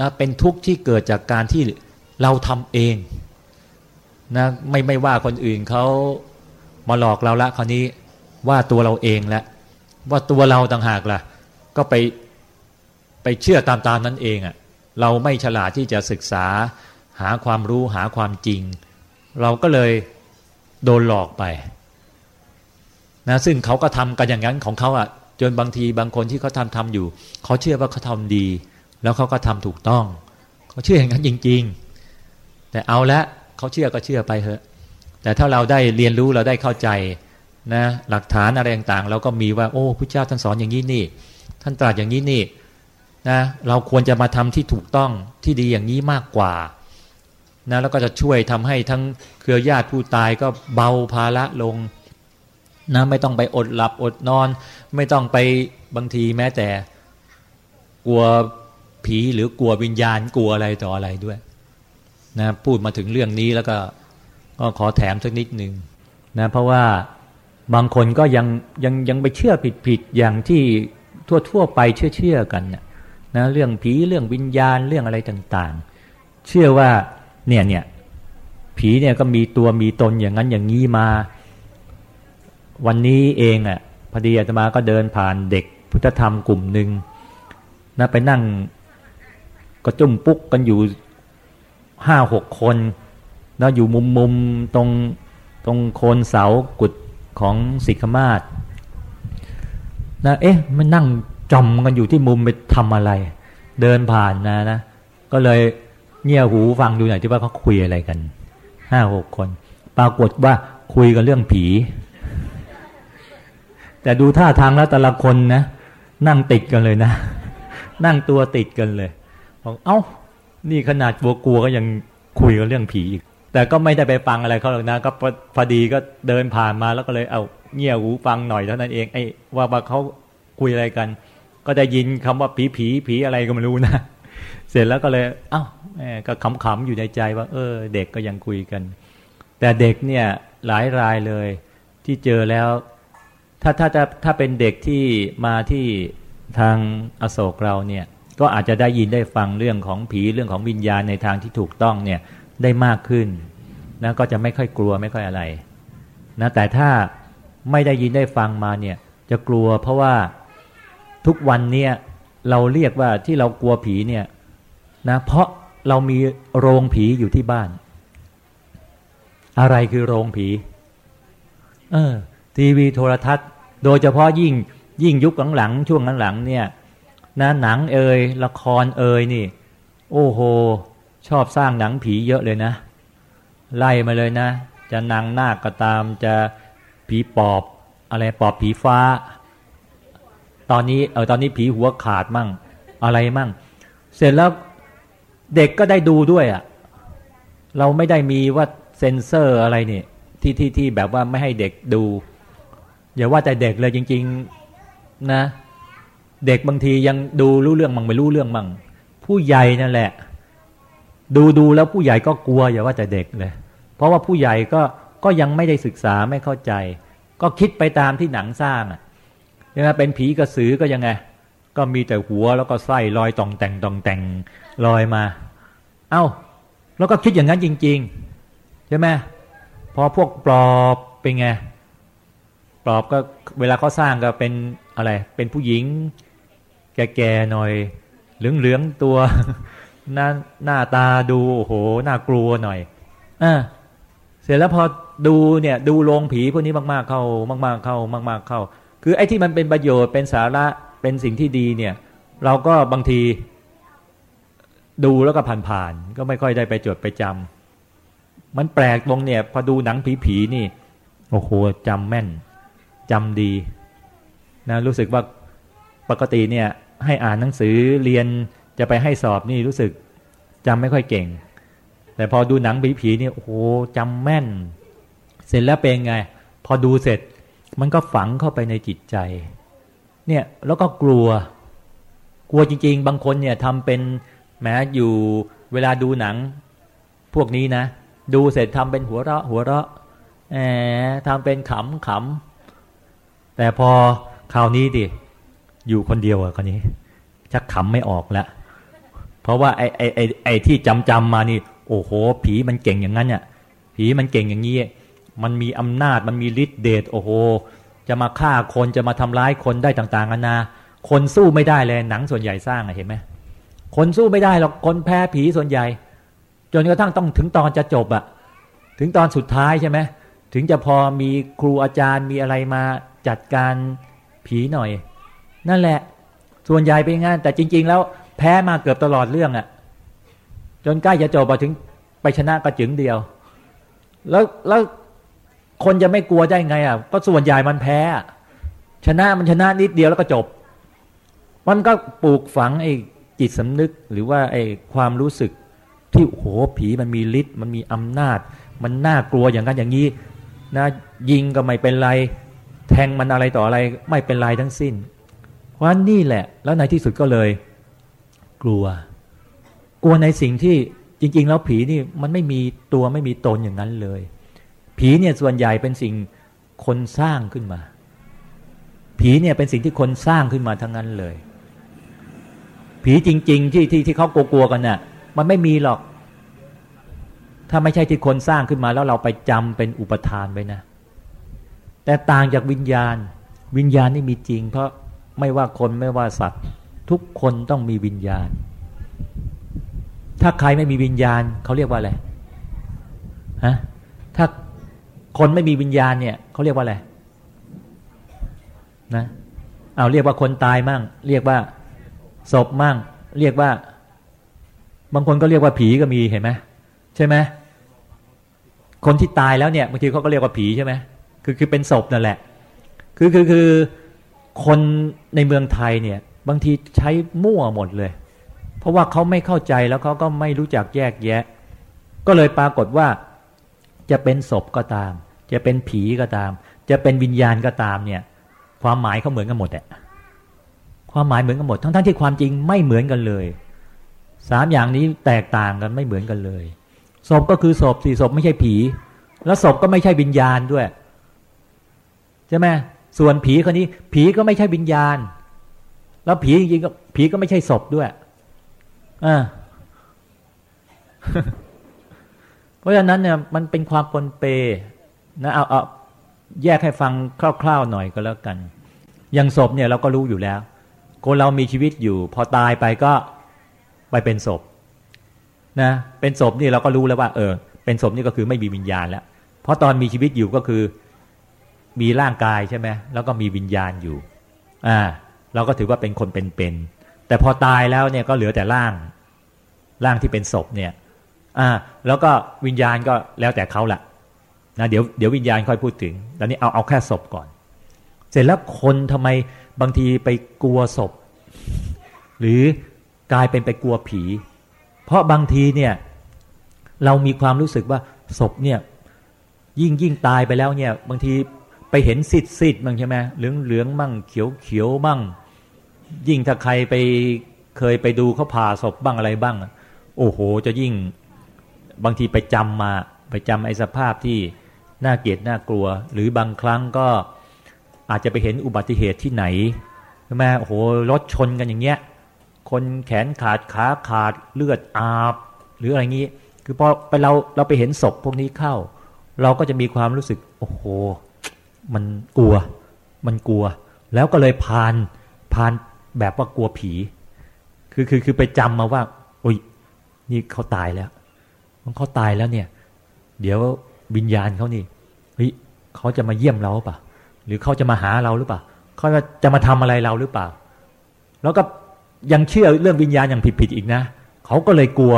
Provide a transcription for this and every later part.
นะเป็นทุกข์ที่เกิดจากการที่เราทำเองนะไม่ไม่ว่าคนอื่นเขามาหลอกเราละคราวนี้ว่าตัวเราเองล้วว่าตัวเราต่างหากล่ะ ก็ไปไปเชื่อตามตามนั้นเองอะ่ะเราไม่ฉลาดที่จะศึกษาหาความรู้หาความจริง เราก็เลยโดนหลอกไปนะซึ่งเขาก็ทำกันอย่างนั้นของเขาอะ่ะจนบางทีบางคนที่เขาทำทำอยู่เขาเชื่อว่าเขาทำดี แล้วเขาก็ทำถูกต้อง เขาเชื่ออย่างนั้นจริง ๆ แต่เอาละเขาเชื่อก็เชื่อไปเถอะ แต่ถ้าเราได้เรียนรู้เราได้เข้าใจนะหลักฐานอะไรต่างๆ เราก็มีว่า โอ้พระเจ้าท่านสอนอย่างนี้นี่ ท่านตรัสอย่างนี้นี่นะเราควรจะมาทำที่ถูกต้องที่ดีอย่างนี้มากกว่านะแล้วก็จะช่วยทำให้ทั้งเครือญาติผู้ตายก็เบาภาระลงนะไม่ต้องไปอดหลับอดนอน ไม่ต้องไปบางทีแม้แต่กลัว ผีหรือกลัววิญญาณกลัวอะไรต่ออะไรด้วยนะพูดมาถึงเรื่องนี้แล้วก็ก็ขอแถมสักนิดหนึ่งนะเพราะว่าบางคนก็ยังยังยังไปเชื่อผิดผิดอย่างที่ทั่วทั่วไปเชื่อเชื่อกันนะนะเรื่องผีเรื่องวิญญาณเรื่องอะไรต่างๆ เชื่อว่าเนี่ยเนี่ยผีเนี่ยก็มีตัวมีตนอย่างนั้นอย่างนี้มา วันนี้เองอะพอดีอาตมาก็เดินผ่านเด็กพุทธธรรมกลุ่มหนึ่งนะไปนั่ง ก็จุ่มปุ๊กกันอยู่ห้าหกคน แล้วอยู่มุมมุมตรงตรงโคนเสากุดของสิกมาศนะเอ๊ะมันนั่งจอมกันอยู่ที่มุมไปทำอะไร เดินผ่านนะนะ ก็เลยเงี่ยหูฟังดูหน่อยที่ว่าเขาคุยอะไรกันห้าหกคน ปรากฏว่าคุยกันเรื่องผี แต่ดูท่าทางแล้วแต่ละคนนะ นั่งติดกันเลยนะ นั่งตัวติดกันเลย บอกเอา้า นี่ขนาดกลัวกลัวก็ยังคุยกันเรื่องผีอีก แต่ก็ไม่ได้ไปฟังอะไรเขาหรอกนะ ก็พอดีก็เดินผ่านมาแล้วก็เลยเอาเงี่ยหูฟังหน่อยเท่านั้นเองไอ้ว่าเขาคุยอะไรกัน ก็ได้ยินคำว่าผีผีผีอะไรก็ไม่รู้นะ เสร็จแล้วก็เลย เอ้าก็ขำๆอยู่ในใจว่า เออ เด็กก็ยังคุยกัน แต่เด็กเนี่ยหลายรายเลย ที่เจอแล้ว ถ้าถ้าจะถ้าเป็นเด็กที่มาที่ทางอโศกเราเนี่ย ก็อาจจะได้ยินได้ฟังเรื่องของผีเรื่องของวิญญาณในทางที่ถูกต้องเนี่ยได้มากขึ้นนะก็จะไม่ค่อยกลัวไม่ค่อยอะไรนะแต่ถ้าไม่ได้ยินได้ฟังมาเนี่ยจะกลัวเพราะว่าทุกวันเนี่ยเราเรียกว่าที่เรากลัวผีเนี่ยนะเพราะเรามีโรงผีอยู่ที่บ้าน อะไรคือโรงผีเออทีวีโทรทัศน์ โดยเฉพาะยิ่งยิ่งยุคหลังๆช่วงหลังๆเนี่ย นะหนังเอ่ยละครเอ่ยนี่ โอ้โห ชอบสร้างหนังผีเยอะเลยนะ ไล่มาเลยนะ จะนางนาคก็ตามจะผีปอบ อะไรปอบผีฟ้า ตอนนี้เออตอนนี้ผีหัวขาดมั่ง อะไรมั่ง เสร็จแล้วเด็กก็ได้ดูด้วยอะ่ะ เราไม่ได้มีว่าเซนเซอร์อะไรนี่ที่ที่ที่แบบว่าไม่ให้เด็กดูอย่าว่าแต่เด็กเลยจริง ๆ นะ เด็กบางทียังดูรู้เรื่องมั่งไม่รู้เรื่องมั่งผู้ใหญ่นั่นแหละ ดูดูแล้วผู้ใหญ่ก็กลัวอย่าว่าแต่เด็กเลยเพราะว่าผู้ใหญ่ก็ก็ยังไม่ได้ศึกษาไม่เข้าใจ ก็คิดไปตามที่หนังสร้างอะยังไงเป็นผีกระสือก็ยังไง ก็มีแต่หัวแล้วก็ไส้ลอยตองแต่งตองแต่งลอยมา เอา้า แล้วก็คิดอย่างนั้นจริงๆใช่ไหมพอพวกปลอบเป็นไงปลอบก็เวลาเขาสร้างก็เป็นอะไร เป็นผู้หญิง แก่ๆหน่อย เหลืองๆตัวหน้าหน้าตาดูโอ้โหน่ากลัวหน่อยอ่าเสร็จแล้วพอดูเนี่ย ดูโรงผีพวกนี้มาก ๆเข้ามาก ๆเข้ามาก ๆเข้า คือไอ้ที่มันเป็นประโยชน์เป็นสาระเป็นสิ่งที่ดีเนี่ย เราก็บางทีดูแล้วก็ผ่านๆก็ไม่ค่อยได้ไปจดไปจำมันแปลกตรงเนี่ย พอดูหนังผีๆนี่โอ้โหจำแม่นจำดีนะรู้สึกว่าปกติเนี่ย ให้อ่านหนังสือเรียนจะไปให้สอบนี่รู้สึกจำไม่ค่อยเก่ง แต่พอดูหนังผีผีนี่โอ้โหจำแม่น เสร็จแล้วเป็นไง พอดูเสร็จ มันก็ฝังเข้าไปในจิตใจ เนี่ยแล้วก็กลัว กลัวจริง ๆ บางคนเนี่ยทำเป็นแม้อยู่เวลาดูหนัง พวกนี้นะ ดูเสร็จทำเป็นหัวเราะ หัวเราะแหมทำเป็นขำขำแต่พอคราวนี้ดิ อยู่คนเดียวอะคนนี้ชักขำไม่ออกล้วพเพราะว่าไอ้ไอ้ไอ้ไอ้ที่จำจำมานี่ โอ้โห ผีมันเก่งอย่างนั้นเนี่ยผีมันเก่งอย่างนี้ มันมีอำนาจมันมีฤทธิ์เดชโอ้โห จะมาฆ่าคนจะมาทำร้ายคนได้ต่างๆนานาคนสู้ไม่ได้เลยหนังส่วนใหญ่สร้างเห็นไหมคนสู้ไม่ได้หรอกคนแพ้ผีส่วนใหญ่ จนกระทั่งต้องถึงตอนจะจบอะถึงตอนสุดท้ายใช่ไหมถึงจะพอมีครูอาจารย์มีอะไรมาจัดการผีหน่อย นั่นแหละ ส่วนใหญ่เป็นงานแต่จริง ๆ แล้วแพ้มาเกือบตลอดเรื่องอะจนใกล้จะจบมาถึงไปชนะกระจึงเดียว แล้วแล้วคนจะไม่กลัวได้ไงอะ ก็ส่วนใหญ่มันแพ้ชนะมันชนะนิดเดียวแล้วก็จบ มันก็ปลูกฝังไอ้จิตสำนึกหรือว่าไอ้ความรู้สึกที่โหผีมันมีฤทธิ์มันมีอำนาจ มันน่ากลัวอย่างนั้นอย่างนี้นะยิงก็ไม่เป็นไร แทงมันอะไรต่ออะไรไม่เป็นไรทั้งสิ้น เพราะนี่แหละ แล้วในที่สุดก็เลย กลัว กลัวในสิ่งที่จริง ๆ แล้วผีนี่มันไม่มีตัวไม่มีตนอย่างนั้นเลย ผีเนี่ยส่วนใหญ่เป็นสิ่งคนสร้างขึ้นมา ผีเนี่ยเป็นสิ่งที่คนสร้างขึ้นมาทั้งนั้นเลย ผีจริง ๆ ที่ที่ที่เขากลัวๆกันน่ะ มันไม่มีหรอก ถ้าไม่ใช่ที่คนสร้างขึ้นมาแล้วเราไปจำเป็นอุปทานไปนะ แต่ต่างจากวิญญาณ วิญญาณนี่มีจริง เพราะ ไม่ว่าคนไม่ว่าสัตว์ ทุกคนต้องมีวิญญาณ ถ้าใครไม่มีวิญญาณเขาเรียกว่าอะไรฮะถ้าคนไม่มีวิญญาณเนี่ยเขาเรียกว่าอะไรนะเอาเรียกว่าคนตายมั่ง เรียกว่าศพมั่ง เรียกว่า บางคนก็เรียกว่าผีก็มีเห็นไหมใช่ไหมคนที่ตายแล้วเนี่ยบางทีเขาก็เรียกว่าผีใช่ไหมคือคือเป็นศพนั่นแหละ คือคือคือ คนในเมืองไทยเนี่ย บางทีใช้มั่วหมดเลย เพราะว่าเขาไม่เข้าใจแล้วเขาก็ไม่รู้จักแยกแยะ ก็เลยปรากฏว่าจะเป็นศพก็ตาม จะเป็นผีก็ตาม จะเป็นวิญญาณก็ตามเนี่ย ความหมายเขาเหมือนกันหมดแหละความหมายเหมือนกันหมด ทั้งๆทที่ความจริงไม่เหมือนกันเลยสามอย่างนี้แตกต่างกันไม่เหมือนกันเลยศพก็คือศพสี่ศพไม่ใช่ผี แล้วศพก็ไม่ใช่วิญญาณด้วยใช่ไหม ส่วนผีคนนี้ ผีก็ไม่ใช่วิญญาณ แล้วผีจริงๆก็ผีก็ไม่ใช่ศพด้วยอ่าเพราะฉะนั้นเนี่ยมันเป็นความปนเปนะเอาเอาแยกให้ฟังคร่าวๆหน่อยก็แล้วกัน อย่างศพเนี่ยเราก็รู้อยู่แล้ว คนเรามีชีวิตอยู่ พอตายไปก็ไปเป็นศพนะเป็นศพนี่เราก็รู้แล้วว่า เออ เป็นศพนี่ก็คือไม่มีวิญญาณแล้ว เพราะตอนมีชีวิตอยู่ก็คือ มีร่างกายใช่ไหมแล้วก็มีวิญญาณอยู่อ่าเราก็ถือว่าเป็นคนเป็นๆแต่พอตายแล้วเนี่ยก็เหลือแต่ร่าง ร่างที่เป็นศพเนี่ยอ่าแล้วก็วิญญาณก็แล้วแต่เขาแหละนะเดี๋ยวเดี๋ยววิญญาณค่อยพูดถึงตอนนี้เอาเอาแค่ศพก่อน เสร็จแล้วคนทำไมบางทีไปกลัวศพ หรือกลายเป็นไปกลัวผี เพราะบางทีเนี่ย เรามีความรู้สึกว่าศพเนี่ย ยิ่งยิ่งตายไปแล้วเนี่ย บางที ไปเห็นสิทธิ์สิทธิ์มั่งใช่ไหมเหลืองเหลืองมั่งเขียวเขียวมั่งยิ่งถ้าใครไปเคยไปดูเขาผ่าศพบ้างอะไรบ้าง โอ้โห จะยิ่งบางทีไปจำมาไปจำไอ้สภาพที่น่าเกลียดน่ากลัว หรือบางครั้งก็อาจจะไปเห็นอุบัติเหตุที่ไหนใช่ไหมโอ้โหรถชนกันอย่างเงี้ย คนแขนขาดขาขาดเลือดอาบ หรืออะไรงี้ คือพอไปเราเราไปเห็นศพพวกนี้เข้า เราก็จะมีความรู้สึก โอ้โห มันกลัว มันกลัว แล้วก็เลยพานพานแบบว่ากลัวผี คือคือคือไปจำมาว่าโอ้ยนี่เขาตายแล้วมันเขาตายแล้วเนี่ย เดี๋ยววิญญาณเขานี่เฮ้ยเขาจะมาเยี่ยมเราเปล่าหรือเขาจะมาหาเราหรือเปล่าเขาจะมาทำอะไรเราหรือเปล่า แล้วก็ยังเชื่อเรื่องวิญญาณอย่างผิดๆอีกนะเขาก็เลยกลัว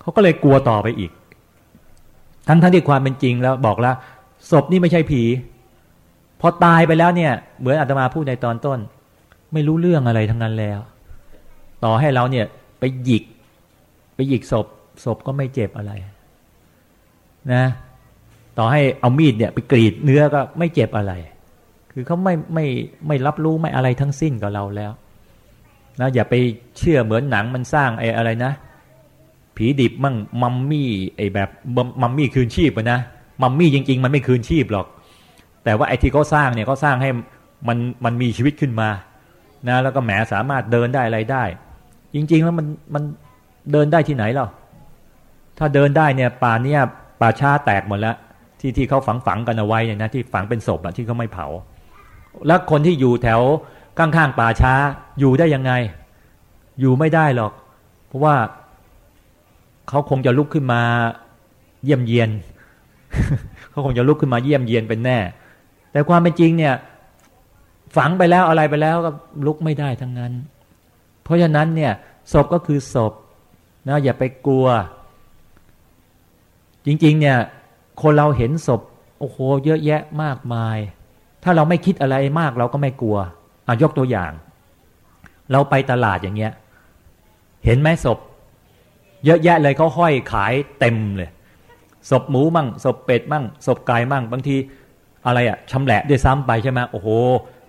เขาก็เลยกลัวต่อไปอีก ทั้งทั้งที่ความเป็นจริงแล้วบอกแล้วศพนี่ไม่ใช่ผี พอตายไปแล้วเนี่ย เหมือนอาตมาพูดในตอนต้น ไม่รู้เรื่องอะไรทั้งนั้นแล้ว ต่อให้เราเนี่ย ไปหยิก ไปหยิกศพศพก็ไม่เจ็บอะไร นะ ต่อให้เอามีดเนี่ย ไปกรีดเนื้อก็ไม่เจ็บอะไร คือเขาไม่ไม่ไม่รับรู้ไม่อะไรทั้งสิ้นกับเราแล้วนะอย่าไปเชื่อเหมือนหนังมันสร้างไอ้อะไรนะ ผีดิบมั่งมัมมี่ไอ้แบบมัมมี่คืนชีพนะมัมมี่จริง ๆ มันไม่คืนชีพหรอก แต่ว่าไอ้ที่เขาสร้างเนี่ยเขาสร้างให้มันมันมีชีวิตขึ้นมานะแล้วก็แหมสามารถเดินได้อะไรได้ จริง ๆ แล้วมันมันเดินได้ที่ไหนหรอถ้าเดินได้เนี่ยป่าเนี่ยป่าช้าแตกหมดแล้ว ที่ที่เขาฝังฝังกันเอาไว้เนี่ยนะที่ฝังเป็นศพอะที่เขาไม่เผา แล้วคนที่อยู่แถวข้างๆป่าช้าอยู่ได้ยังไง อยู่ไม่ได้หรอก เพราะว่าเขาคงจะลุกขึ้นมาเยี่ยมเยียนเขาคงจะลุกขึ้นมาเยี่ยมเยียนเป็นแน่ แต่ความเป็นจริงเนี่ย ฝังไปแล้วอะไรไปแล้วก็ลุกไม่ได้ทั้งนั้น เพราะฉะนั้นเนี่ยศพก็คือศพนะอย่าไปกลัว จริง ๆ เนี่ย คนเราเห็นศพโอ้โหเยอะแยะมากมาย ถ้าเราไม่คิดอะไรมากเราก็ไม่กลัวอะยกตัวอย่าง เราไปตลาดอย่างเงี้ย เห็นไหมศพ เยอะแยะเลยเขาห้อยขายเต็มเลยศพหมูมั่งศพเป็ดมั่งศพไก่มั่ง บางที อะไรอะชำแหละด้วยซ้ำไปใช่ไหมโอ้โห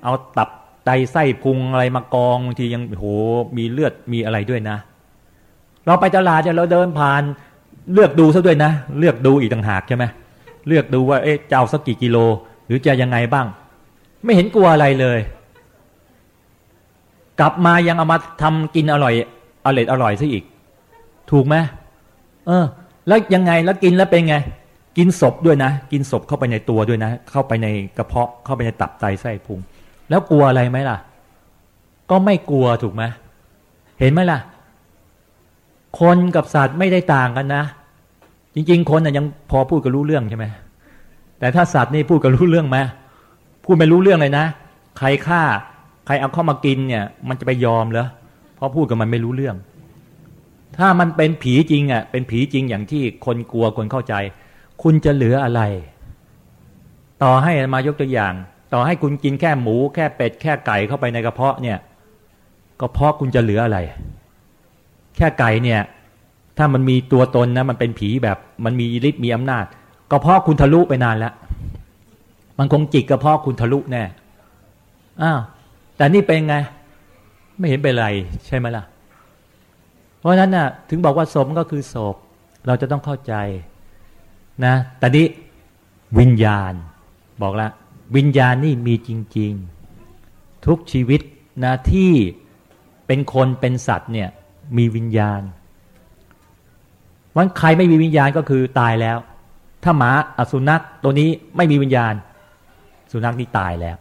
เอาตับไตไส้พุงอะไรมากองบางทียังโอ้โหมีเลือดมีอะไรด้วยนะ เราไปตลาดเนี่ยเราเดินผ่านเลือกดูซะด้วยนะ เลือกดูอีกต่างหากใช่ไหมเลือกดูว่าเอ๊ะเจ้าสักกี่กิโล หรือจะยังไงบ้าง ไม่เห็นกลัวอะไรเลย กลับมายังเอามาทำกินอร่อยอร่อยอร่อยซะอีก ถูกไหมเออ แล้วยังไงแล้วกินแล้วเป็นไง กินศพด้วยนะ กินศพเข้าไปในตัวด้วยนะ เข้าไปในกระเพาะเข้าไปในตับไตไส้พุง แล้วกลัวอะไรไหมล่ะ ก็ไม่กลัวถูกไหมเห็นไหมล่ะ คนกับสัตว์ไม่ได้ต่างกันนะ จริง ๆ คนน่ะยังพอพูดกันรู้เรื่องใช่ไหมแต่ถ้าสัตว์นี่พูดกันรู้เรื่องไหมพูดไม่รู้เรื่องเลยนะ ใครฆ่า ใครเอาเข้ามากินเนี่ย มันจะไปยอมเหรอเพราะพูดกับมันไม่รู้เรื่อง ถ้ามันเป็นผีจริงอะเป็นผีจริงอย่างที่คนกลัวคนเข้าใจ คุณจะเหลืออะไร ต่อให้มายกตัวอย่าง ต่อให้คุณกินแค่หมู แค่เป็ดแค่ไก่เข้าไปในกระเพาะเนี่ยกระเพาะคุณจะเหลืออะไร แค่ไก่เนี่ย ถ้ามันมีตัวตนนะ มันเป็นผีแบบมันมีฤทธิ์มีอำนาจกระเพาะคุณทะลุไปนานแล้วมันคงจิกกระเพาะคุณทะลุแน่อ้าวแต่นี่เป็นไง ไม่เห็นเป็นไร ใช่ไหมล่ะ เพราะฉะนั้นน่ะ ถึงบอกว่าศพก็คือศพเราจะต้องเข้าใจ นะแต่นี้วิญญาณ บอกแล้ววิญญาณนี่มีจริง ๆ ทุกชีวิตนะที่เป็นคนเป็นสัตว์เนี่ยมีวิญญาณวันใครไม่มีวิญญาณก็คือตายแล้ว ถ้าหมาอสุนัขตัวนี้ไม่มีวิญญาณ สุนัขนี่ตายแล้ว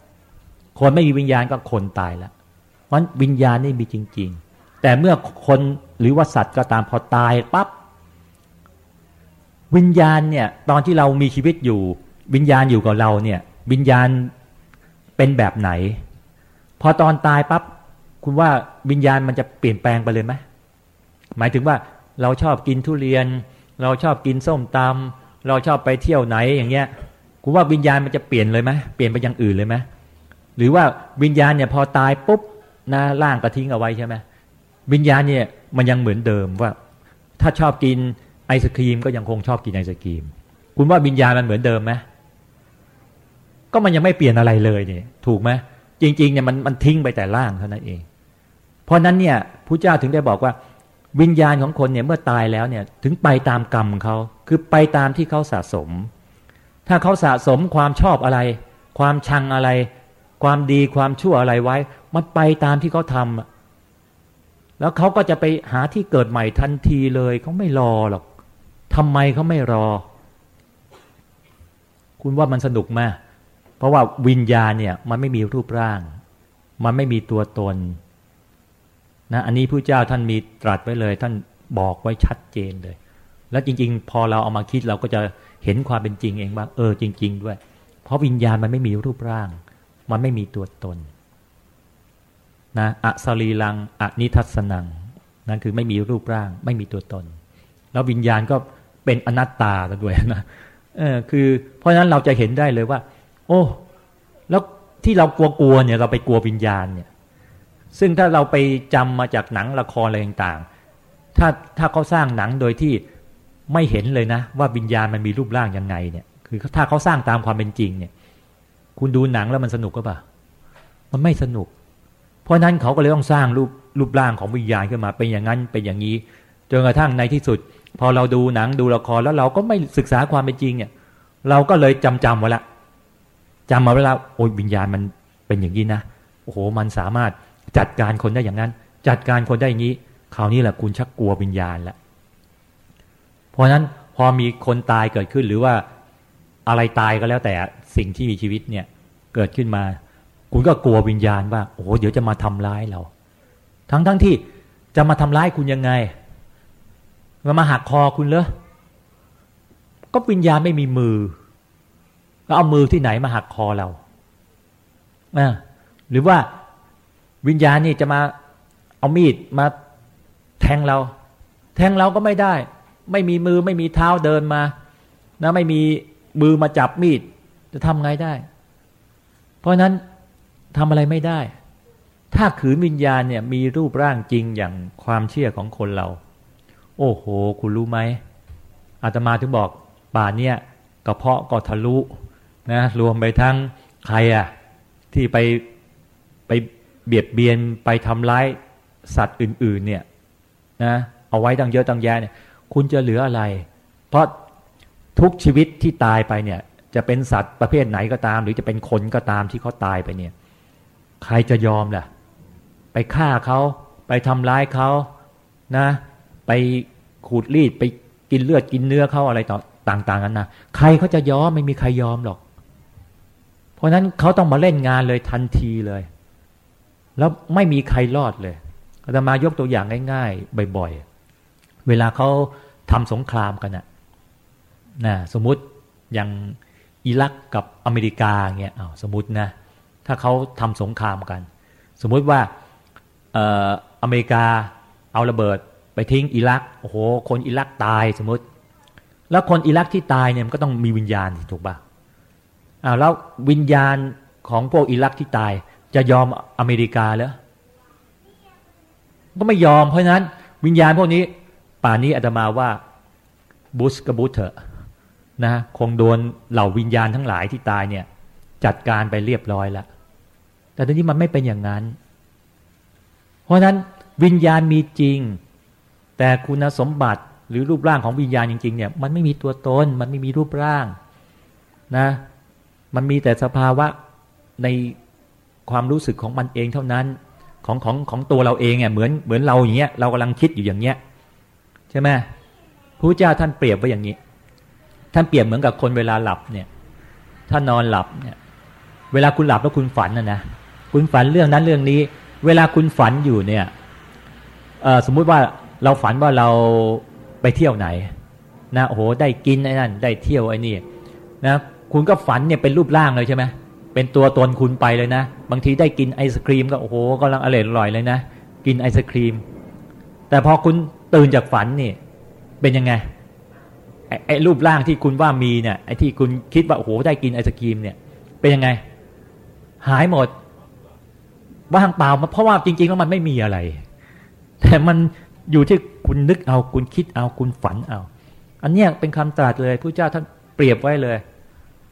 คนไม่มีวิญญาณก็คนตายแล้ววันวิญญาณนี่มีจริง ๆ แต่เมื่อคนหรือว่าสัตว์ก็ตามพอตายปับ๊บ วิญญาณเนี่ยตอนที่เรามีชีวิตอยู่ วิญญาณอยู่กับเราเนี่ย วิญญาณเป็นแบบไหน พอตอนตายปับ๊บคุณว่าวิญญาณมันจะเปลี่ยนแปลงไปเลยไหมหมายถึงว่าเราชอบกินทุเรียน เราชอบกินส้มตำเราชอบไปเที่ยวไหนอย่างเงี้ยคุณว่าวิญญาณมันจะเปลี่ยนเลยไหมเปลี่ยนไปอย่างอื่นเลยไหมหรือว่าวิญญาณเนี่ยพอตายปุ๊บหนะร่างก็ทิ้งเอาไว้ใช่ไหมวิญญาณเนี่ยมันยังเหมือนเดิมว่า ถ้าชอบกิน อศครีมก็ยังคงชอบกินไอศครีม คุณว่าวิญญาณมันเหมือนเดิมไหมก็มันยังไม่เปลี่ยนอะไรเลยเนี่ยถูกไหมจริงๆเนี่ยมันมันทิ้งไปแต่ร่างเท่านั้นเอง เพราะนั้นเนี่ยพระเจ้าถึงได้บอกว่าวิญญาณของคนเนี่ยเมื่อตายแล้วเนี่ยถึงไปตามกรรมเขาคือไปตามที่เขาสะสม ถ้าเขาสะสมความชอบอะไร ความชังอะไร ความดีความชั่วอะไรไว้ มันไปตามที่เขาทำแล้วเขาก็จะไปหาที่เกิดใหม่ทันทีเลยเขาไม่รอหรอก ทำไมเขาไม่รอ คุณว่ามันสนุกไหมเพราะว่าวิญญาณเนี่ย มันไม่มีรูปร่าง มันไม่มีตัวตนนะอันนี้ผู้เจ้าท่านมีตรัสไว้เลย ท่านบอกไว้ชัดเจนเลย แล้วจริง ๆ พอเราเอามาคิดเราก็จะเห็นความเป็นจริงเองว่าเออจริง ๆ ด้วย เพราะวิญญาณมันไม่มีรูปร่าง มันไม่มีตัวตนนะอสรีลังอนิทัศนังนั่นคือไม่มีรูปร่าง ไม่มีตัวตน แล้ววิญญาณก็ เป็นอนัตตาด้วยนะเออคือเพราะฉะนั้นเราจะเห็นได้เลยว่า โอ้ แล้วที่เรากลัวๆเนี่ย เราไปกลัววิญญาณเนี่ย ซึ่งถ้าเราไปจำมาจากหนังละครอะไรต่างๆ ถ้าถ้าเขาสร้างหนังโดยที่ไม่เห็นเลยนะ ว่าวิญญาณมันมีรูปร่างยังไงเนี่ย คือถ้าเขาสร้างตามความเป็นจริงเนี่ย คุณดูหนังแล้วมันสนุกก็ปล่ามันไม่สนุก เพราะนั้นเขาก็เลยต้องสร้างรูปรูปร่างของวิญญาณขึ้นมา เป็นอย่างนั้นเป็นอย่างนี้จนกระทั่งในที่สุด พอเราดูหนังดูละครแล้วเราก็ไม่ศึกษาความเป็นจริงเนี่ย เราก็เลยจำจำไว้ละจำมาไว้แล้วโอ้ยวิญญาณมันเป็นอย่างนี้นะโอ้โหมันสามารถจัดการคนได้อย่างนั้น จัดการคนได้อย่างนี้คราวนี้แหละคุณชักกลัววิญญาณล้วเพราะนั้นพอมีคนตายเกิดขึ้นหรือว่าอะไรตายก็แล้วแต่สิ่งที่มีชีวิตเนี่ยเกิดขึ้นมา คุณก็กลัววิญญาณว่าโอ้โหเดี๋ยวจะมาทำร้ายเรา ทั้งทั้งที่จะมาทำร้ายคุณยังไง มามาหักคอคุณเลยก็วิญญาณไม่มีมือแล้วเอามือที่ไหนมาหักคอเราหรือว่าวิญญาณนี่จะมาเอามีดมาแทงเรา แทงเราก็ไม่ได้ ไม่มีมือไม่มีเท้าเดินมา นะไม่มีมือมาจับมีด จะทำไงได้ เพราะนั้นทำอะไรไม่ได้ ถ้าขืนวิญญาณเนี่ยมีรูปร่างจริงอย่างความเชื่อของคนเรา โอ้โห คุณรู้ไหมอาตมาถึงบอกป่าเนี่ยกระเพาะก็ทะลุนะรวมไปทั้งใครอะที่ไปไปเบียดเบียนไปทำร้ายสัตว์อื่น ๆ เนี่ยนะเอาไว้ตั้งเยอะตั้งแยะเนี่ย คุณจะเหลืออะไร เพราะทุกชีวิตที่ตายไปเนี่ย จะเป็นสัตว์ประเภทไหนก็ตาม หรือจะเป็นคนก็ตามที่เขาตายไปเนี่ย ใครจะยอมล่ะ ไปฆ่าเขาไปทำร้ายเขานะ ไปขูดรีดไปกินเลือดกินเนื้อเขาอะไรต่างๆกันนะใครเขาจะยอมไม่มีใครยอมหรอก เพราะนั้นเขาต้องมาเล่นงานเลยทันทีเลย แล้วไม่มีใครรอดเลยอาตมายกตัวอย่างง่าย ๆ บ่อยๆ เวลาเขาทำสงครามกันนะนะสมมุติอย่างอิรักกับอเมริกาเงี้ยสมมตินะ ถ้าเขาทำสงครามกัน สมมุติว่าอเมริกาเอาระเบิด ไปทิ้งอิรักโอ้โห คนอิรักตายสมมติ แล้วคนอิรักที่ตายเนี่ยมันก็ต้องมีวิญญาณถูกปะอ้าวแล้ววิญญาณของพวกอิรักที่ตาย จะยอมอเมริกาแล้วก็ไม่ยอมเพราะนั้น วิญญาณพวกนี้ ป่านนี้อาตมาว่าบุสกับบุเถอะนะคงโดนเหล่าวิญญาณทั้งหลายที่ตายเนี่ย จัดการไปเรียบร้อยแล้วแต่ตอนนี้มันไม่เป็นอย่างนั้น เพราะนั้นวิญญาณมีจริง แต่คุณสมบัติหรือรูปร่างของวิญญาณจริงๆเนี่ยมันไม่มีตัวตน มันไม่มีรูปร่างนะมันมีแต่สภาวะในความรู้สึกของมันเองเท่านั้นของของของตัวเราเองเนี่ยเหมือนเหมือนเราอย่างเงี้ยเรากำลังคิดอยู่อย่างเงี้ยใช่ไหมพระเจ้าท่านเปรียบไว้อย่างนี้ ท่านเปรียบเหมือนกับคนเวลาหลับเนี่ยถ้านอนหลับเนี่ยเวลาคุณหลับแล้วคุณฝันนะนะคุณฝันเรื่องนั้นเรื่องนี้ เวลาคุณฝันอยู่เนี่ยสมมุติว่า เราฝันว่าเราไปเที่ยวไหนนะโอ้โหได้กินไอ้นั่นได้เที่ยวไอ้นี่นะคุณก็ฝันเนี่ยเป็นรูปร่างเลยใช่ไหมเป็นตัวตนคุณไปเลยนะ บางทีได้กินไอศครีมก็โอ้โหกำลังอร่อยอร่อยเลยนะ กินไอศครีม แต่พอคุณตื่นจากฝันนี่เป็นยังไงไอ้รูปร่างที่คุณว่ามีเนี่ยไอ้ที่คุณคิดว่าโอ้โหได้กินไอศครีมเนี่ย เป็นยังไง หายหมดว่างเปล่าเพราะว่าจริง ๆ แล้วมันไม่มีอะไร แต่มัน อยู่ที่คุณนึกเอาคุณคิดเอาคุณฝันเอา อันเนี้ยเป็นคำตรัสเลยพระเจ้าท่านเปรียบไว้เลย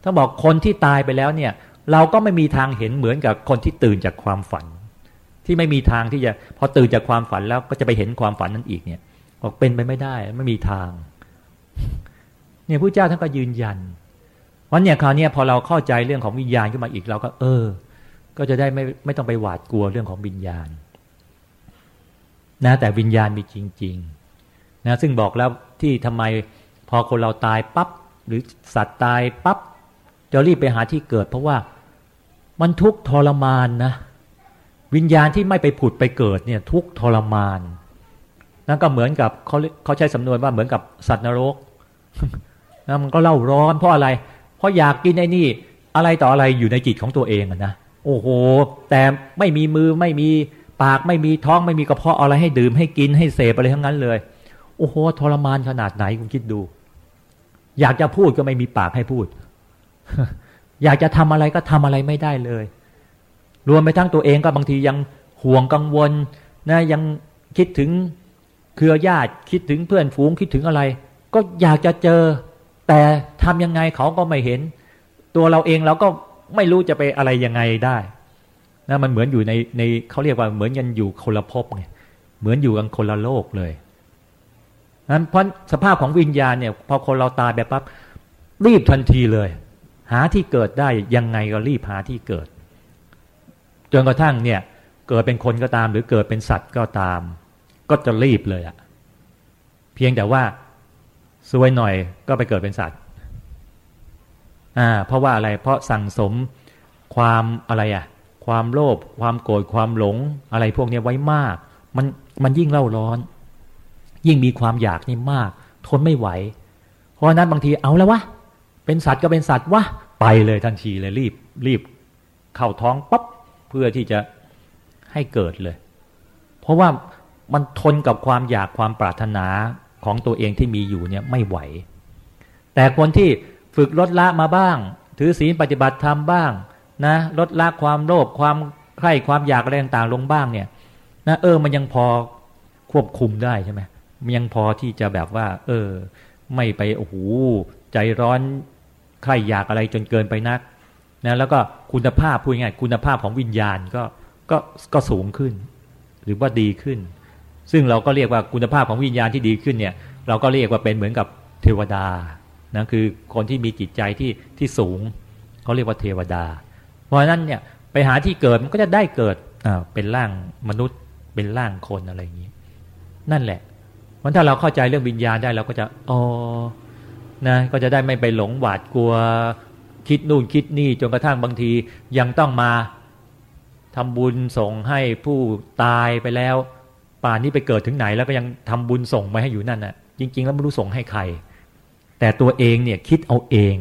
ถ้าบอกคนที่ตายไปแล้วเนี่ย เราก็ไม่มีทางเห็นเหมือนกับคนที่ตื่นจากความฝัน ที่ไม่มีทางที่จะพอตื่นจากความฝันแล้วก็จะไปเห็นความฝันนั้นอีกเนี่ยบอกเป็นไปไม่ได้ไม่มีทาง เนี่ยพระเจ้าท่านก็ยืนยันวันเนี่ยคราวนี้พอเราเข้าใจเรื่องของวิญญาณขึ้นมาอีกเราก็ เออ ก็จะได้ไม่ไม่ต้องไปหวาดกลัวเรื่องของวิญญาณ นะแต่วิญญาณมีจริงๆนะซึ่งบอกแล้วที่ทำไมพอคนเราตายปับ๊บหรือสัตว์ตายปับ๊บจะรีบไปหาที่เกิด เพราะว่ามันทุกทรมานนะ วิญญาณที่ไม่ไปผุดไปเกิดเนี่ยทุกทรมานนั่นก็เหมือนกับเขาเขาใช้สำนวนว่าเหมือนกับสัตว์นรกนะมันก็เล่าร้อนเพราะอะไร เพราะอยากกินไอ้นี่ อะไรต่ออะไรอยู่ในจิตของตัวเองนะโอ้โห แต่ไม่มีมือไม่มี ปากไม่มีท้องไม่มีกระเพาะอะไรให้ดื่มให้กินให้เสพอะไรทั้งนั้นเลย โอ้โหทรมานขนาดไหนคุณคิดดู อยากจะพูดก็ไม่มีปากให้พูด อยากจะทำอะไรก็ทำอะไรไม่ได้เลย รวมไปทั้งตัวเองก็บางทียังห่วงกังวลนะยังคิดถึงเครือญาติคิดถึงเพื่อนฝูงคิดถึงอะไร ก็อยากจะเจอ แต่ทำยังไงเขาก็ไม่เห็น ตัวเราเองเราก็ไม่รู้จะไปอะไรยังไงได้ นะมันเหมือนอยู่ในในเขาเรียกว่าเหมือนกันอยู่คนละภพไงเหมือนอยู่กันคนละโลกเลยนั้นเพราะสภาพของวิญญาณเนี่ย พอคนเราตายแบบปั๊บรีบทันทีเลย หาที่เกิดได้ยังไงก็รีบหาที่เกิด จนกระทั่งเนี่ย เกิดเป็นคนก็ตาม หรือเกิดเป็นสัตว์ก็ตาม ก็จะรีบเลยอะเพียงแต่ว่าซวยหน่อยก็ไปเกิดเป็นสัตว์อ่าเพราะว่าอะไรเพราะสั่งสมความอะไรอะ ความโลภความโกรธความหลงอะไรพวกนี้ไว้มาก มันมันยิ่งเล่าร้อน ยิ่งมีความอยากนี่มาก ทนไม่ไหว เพราะนั้นบางทีเอาแล้ววะเป็นสัตว์ก็เป็นสัตว์วะไปเลยทันทีเลยรีบ รีบ เข้าท้องปั๊บเพื่อที่จะให้เกิดเลย เพราะว่ามันทนกับความอยากความปรารถนาของตัวเองที่มีอยู่เนี่ยไม่ไหว แต่คนที่ฝึกลดละมาบ้าง ถือศีลปฏิบัติธรรมบ้าง นะลดละความโลภความใคร่ความอยากอะไรต่างๆลงบ้างเนี่ยนะเออมันยังพอควบคุมได้ใช่ไหมมันยังพอที่จะแบบว่า เออ ไม่ไปโอ้โหใจร้อนใครอยากอะไรจนเกินไปนักนะแล้วก็คุณภาพพูดง่ายคุณภาพของวิญญาณก็ก็ก็สูงขึ้น หรือว่าดีขึ้น ซึ่งเราก็เรียกว่าคุณภาพของวิญญาณที่ดีขึ้นเนี่ย เราก็เรียกว่าเป็นเหมือนกับเทวดานะคือคนที่มีจิตใจที่ที่สูงเขาเรียกว่าเทวดา เพราะนั้นเนี่ยไปหาที่เกิดมันก็จะได้เกิดอ่าเป็นร่างมนุษย์เป็นร่างคนอะไรอย่างนี้ นั่นแหละวันถ้าเราเข้าใจเรื่องวิญญาณได้เราก็จะอ๋อนะก็จะได้ไม่ไปหลงหวาดกลัว คิดนู่นคิดนี่จนกระทั่งบางทียังต้องมาทำบุญส่งให้ผู้ตายไปแล้ว ป่านนี้ไปเกิดถึงไหนแล้วก็ยังทำบุญส่งไปให้อยู่นั่นน่ะ จริง ๆ แล้วไม่รู้ส่งให้ใคร แต่ตัวเองเนี่ยคิดเอาเอง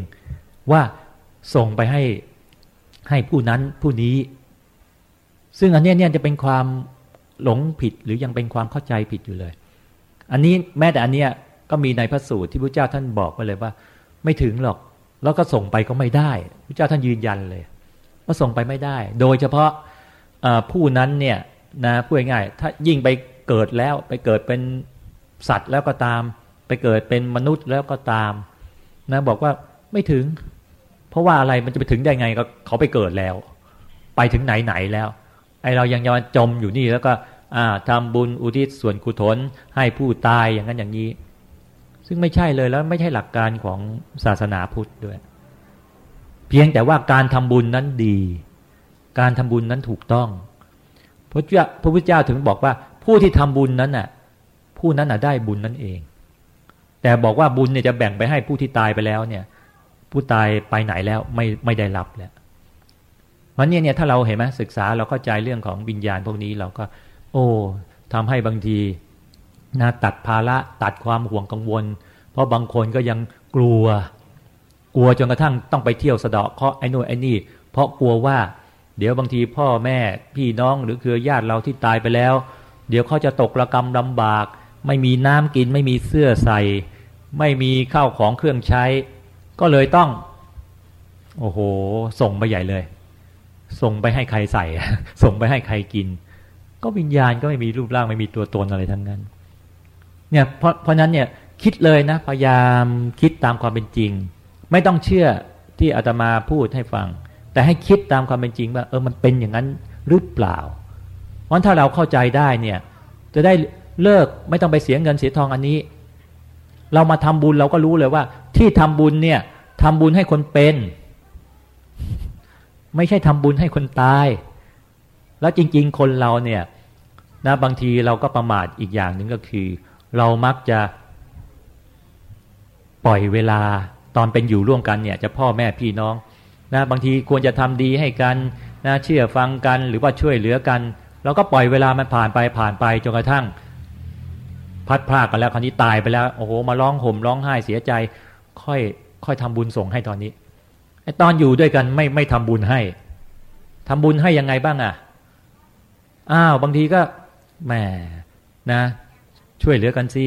ว่าส่งไปให้ ให้ผู้นั้นผู้นี้ ซึ่งอันนี้เนี่ยจะเป็นความหลงผิดหรือยังเป็นความเข้าใจผิดอยู่เลย อันนี้แม้แต่อันเนี้ยก็มีในพระสูตรที่พระเจ้าท่านบอกไปเลยว่า ไม่ถึงหรอก แล้วก็ส่งไปก็ไม่ได้พระเจ้าท่านยืนยันเลย ว่าส่งไปไม่ได้ โดยเฉพาะผู้นั้นเนี่ยนะพูดง่ายๆถ้ายิ่งไปเกิดแล้วไปเกิดเป็นสัตว์แล้วก็ตาม ไปเกิดเป็นมนุษย์แล้วก็ตามนะบอกว่าไม่ถึง เพราะว่าอะไรมันจะไปถึงได้ไงก็เขาไปเกิดแล้ว ไปถึงไหนไหนแล้ว ไอเรายังยังจมอยู่นี่แล้วก็ทำบุญอุทิศส่วนกุศลให้ผู้ตายอย่างนั้นอย่างนี้ ซึ่งไม่ใช่เลยแล้วไม่ใช่หลักการของศาสนาพุทธด้วย เพียงแต่ว่าการทำบุญนั้นดี การทำบุญนั้นถูกต้องพระเจ้าพระพุทธเจ้าถึงบอกว่าผู้ที่ทำบุญนั้นน่ะ ผู้นั้นน่ะได้บุญนั่นเอง แต่บอกว่าบุญเนี่ยจะแบ่งไปให้ผู้ที่ตายไปแล้วเนี่ย ผู้ตายไปไหนแล้วไม่ไม่ได้รับแล้วมันเนี่ยเนี่ยถ้าเราเห็นไหมศึกษาเราเข้าใจเรื่องของวิญญาณพวกนี้เราก็ โอ้ทำให้บางทีนะตัดภาระตัดความห่วงกังวล เพราะบางคนก็ยังกลัว กลัวจนกระทั่งต้องไปเที่ยวสะเดาะเคาะไอ้นู่นไอ้นี่ เพราะกลัวว่า เดี๋ยวบางทีพ่อแม่พี่น้องหรือคือญาติเราที่ตายไปแล้ว เดี๋ยวเขาจะตกระกรรมลำบาก ไม่มีน้ำกิน ไม่มีเสื้อใส่ ไม่มีข้าวของเครื่องใช้ ก็เลยต้อง โอ้โห ส่งไปใหญ่เลย ส่งไปให้ใครใส่ ส่งไปให้ใครกิน ก็วิญญาณก็ไม่มีรูปร่างไม่มีตัวตนอะไรทั้งนั้น เนี่ยเพราะเพราะนั้นเนี่ยคิดเลยนะ พยายามคิดตามความเป็นจริง ไม่ต้องเชื่อที่อาตมาพูดให้ฟัง แต่ให้คิดตามความเป็นจริงว่าเออมันเป็นอย่างนั้นหรือเปล่าเพราะถ้าเราเข้าใจได้เนี่ย จะได้เลิกไม่ต้องไปเสียเงินเสียทองอันนี้ เรามาทำบุญเราก็รู้เลยว่า ที่ทำบุญเนี่ยทำบุญให้คนเป็น ไม่ใช่ทำบุญให้คนตาย แล้วจริง ๆ คนเราเนี่ยนะบางทีเราก็ประมาทอีกอย่างหนึ่งก็คือ เรามักจะปล่อยเวลาตอนเป็นอยู่ร่วมกันเนี่ย จะพ่อแม่พี่น้องนะบางทีควรจะทำดีให้กันนะเชื่อฟังกันหรือว่าช่วยเหลือกันเราก็ปล่อยเวลามันผ่านไปผ่านไปจนกระทั่ง พัดพลาดกันแล้วคราวนี้ตายไปแล้วโอ้โหมาร้องห่มร้องไห้เสียใจ ค่อยค่อยทำบุญส่งให้ตอนนี้ไอ้ตอนอยู่ด้วยกันไม่ไม่ทำบุญให้ทำบุญให้ยังไงบ้างอะอ้าวบางทีก็แหมนะ ช่วยเหลือกันสิ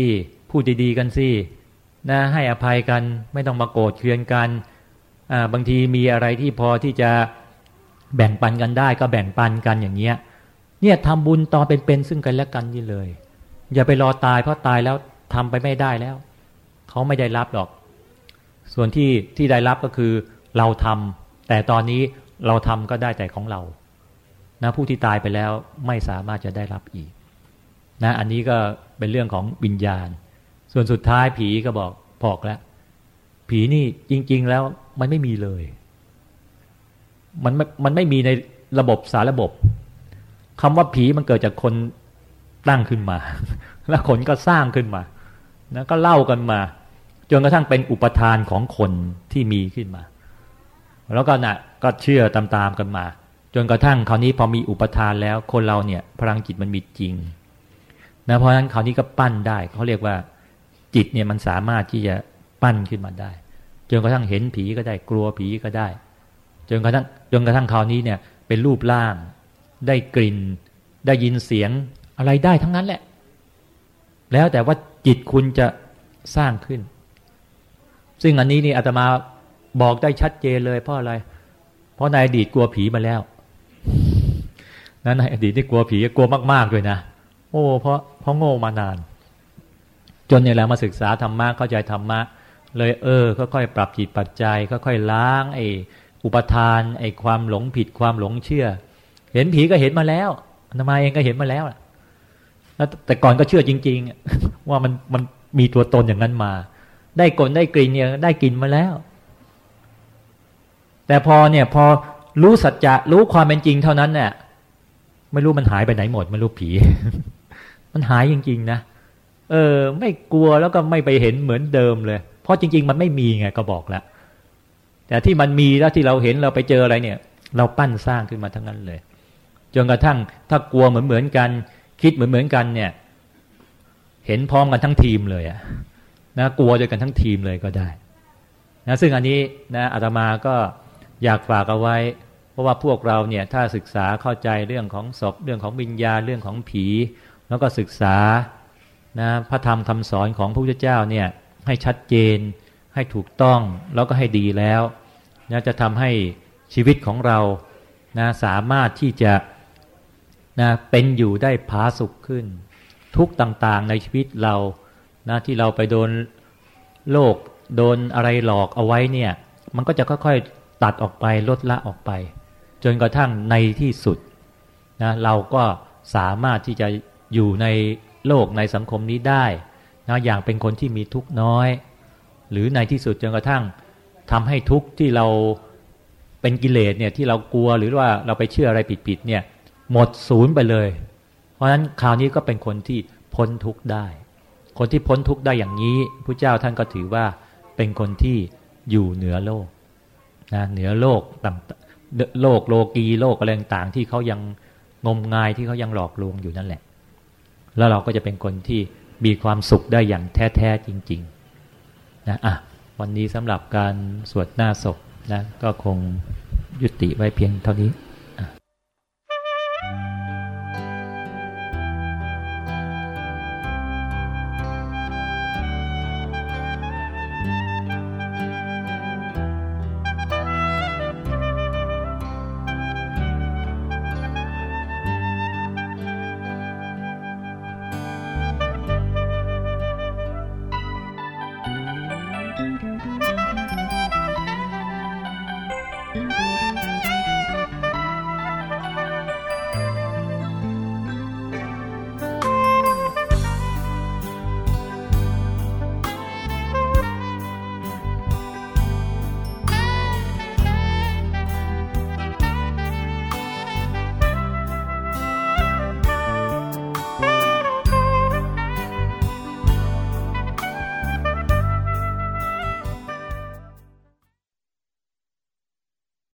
พูดดีๆกันสินะให้อภัยกันไม่ต้องมาโกรธเคืองกันอ่าบางทีมีอะไรที่พอที่จะแบ่งปันกันได้ก็แบ่งปันกันอย่างเงี้ยเนี่ยทำบุญตอนเป็นๆซึ่งกันและกันนี่เลย อย่าไปรอตายเพราะตายแล้วทำไปไม่ได้แล้ว เขาไม่ได้รับหรอก ส่วนที่ที่ได้รับก็คือเราทำแต่ตอนนี้เราทำก็ได้แต่ของเรานะผู้ที่ตายไปแล้วไม่สามารถจะได้รับอีกนะอันนี้ก็เป็นเรื่องของวิญญาณ ส่วนสุดท้ายผีก็บอกพอกแล้ว ผีนี่จริง ๆ แล้วมันไม่มีเลย มันมันไม่มีในระบบสารระบบคำว่าผีมันเกิดจากคน ตั้งขึ้นมา แล้วคนก็สร้างขึ้นมานะก็เล่ากันมา จนกระทั่งเป็นอุปทานของคนที่มีขึ้นมา แล้วก็นะ่ะก็เชื่อตามๆกันมา จนกระทั่งคราวนี้พอมีอุปทานแล้วคนเราเนี่ยพลังจิตมันมีจริงนะเพราะฉะนั้นคราวนี้ก็ปั้นได้เขาเรียกว่าจิตเนี่ยมันสามารถที่จะปั้นขึ้นมาได้จนกระทั่งเห็นผีก็ได้กลัวผีก็ได้ จนกระทั่งจนกระทั่งคราวนี้เนี่ยเป็นรูปร่าง ได้กลิ่น ได้ยินเสียง อะไรได้ทั้งนั้นแหละ แล้วแต่ว่าจิตคุณจะสร้างขึ้น ซึ่งอันนี้นี่อาตมาบอกได้ชัดเจนเลยเพราะอะไร เพราะในอดีตกลัวผีมาแล้วนั้นในอดีตที่กลัวผีกลัวมาก ๆ ด้วยนะ โอ้เพราะเพราะโง่มานาน จนเนี่ยแหละมาศึกษาธรรมะเข้าใจธรรมะ เลยเออค่อยๆปรับจิตปัจจัยค่อยๆล้างไอ้อุปทานไอ้ความหลงผิดความหลงเชื่อ เห็นผีก็เห็นมาแล้วธรรมาเองก็เห็นมาแล้ว แล้วแต่ก่อนก็เชื่อจริง ๆ ว่ามันมันมีตัวตนอย่างนั้นมา ได้กลได้กลิ่นเนี่ยได้กลิ่นมาแล้ว แต่พอเนี่ยพอรู้สัจจะรู้ความเป็นจริงเท่านั้นเนี่ยไม่รู้มันหายไปไหนหมดไม่รู้ผี มันหายจริง ๆ นะเออ ไม่กลัวแล้วก็ไม่ไปเห็นเหมือนเดิมเลย เพราะจริง ๆ มันไม่มีไงก็บอกแล้วแต่ที่มันมีแล้วที่เราเห็นเราไปเจออะไรเนี่ย เราปั้นสร้างขึ้นมาทั้งนั้นเลย จนกระทั่งถ้ากลัวเหมือนเหมือนกัน คิดเหมือนเหมือนกันเนี่ย เห็นพร้อมกันทั้งทีมเลยอะนะกลัวด้วยกันทั้งทีมเลยก็ได้นะซึ่งอันนี้นะอาตมาก็อยากฝากเอาไว้ เพราะว่าพวกเราเนี่ยถ้าศึกษาเข้าใจเรื่องของศพเรื่องของวิญญาเรื่องของผี แล้วก็ศึกษานะพระธรรมคำสอนของพระพุทธเจ้าเนี่ยให้ชัดเจนให้ถูกต้องแล้วก็ให้ดีแล้วนะจะทำให้ชีวิตของเรานะสามารถที่จะ นะเป็นอยู่ได้ผาสุขขึ้น ทุกต่างๆในชีวิตเรานะที่เราไปโดนโลกโดนอะไรหลอกเอาไว้เนี่ย มันก็จะค่อยๆตัดออกไปลดละออกไป จนกระทั่งในที่สุดนะเราก็สามารถที่จะอยู่ในโลกในสังคมนี้ได้นะอย่างเป็นคนที่มีทุกน้อย หรือในที่สุดจนกระทั่งทำให้ทุกที่เราเป็นกิเลสเนี่ยที่เรากลัวหรือว่าเราไปเชื่ออะไรผิดๆเนี่ย หมดศูนย์ไปเลย เพราะฉะนั้นคราวนี้ก็เป็นคนที่พ้นทุกข์ได้ คนที่พ้นทุกข์ได้อย่างนี้พระเจ้าท่านก็ถือว่าเป็นคนที่อยู่เหนือโลกนะเหนือโลกต่ำโลกโลกีโลกอะไรต่างๆที่เขายังงมงายที่เขายังหลอกลวงอยู่นั่นแหละ แล้วเราก็จะเป็นคนที่มีความสุขได้อย่างแท้ ๆ จริง ๆ นะอะวันนี้สำหรับการสวดหน้าศพนะก็คงยุติไว้เพียงเท่านี้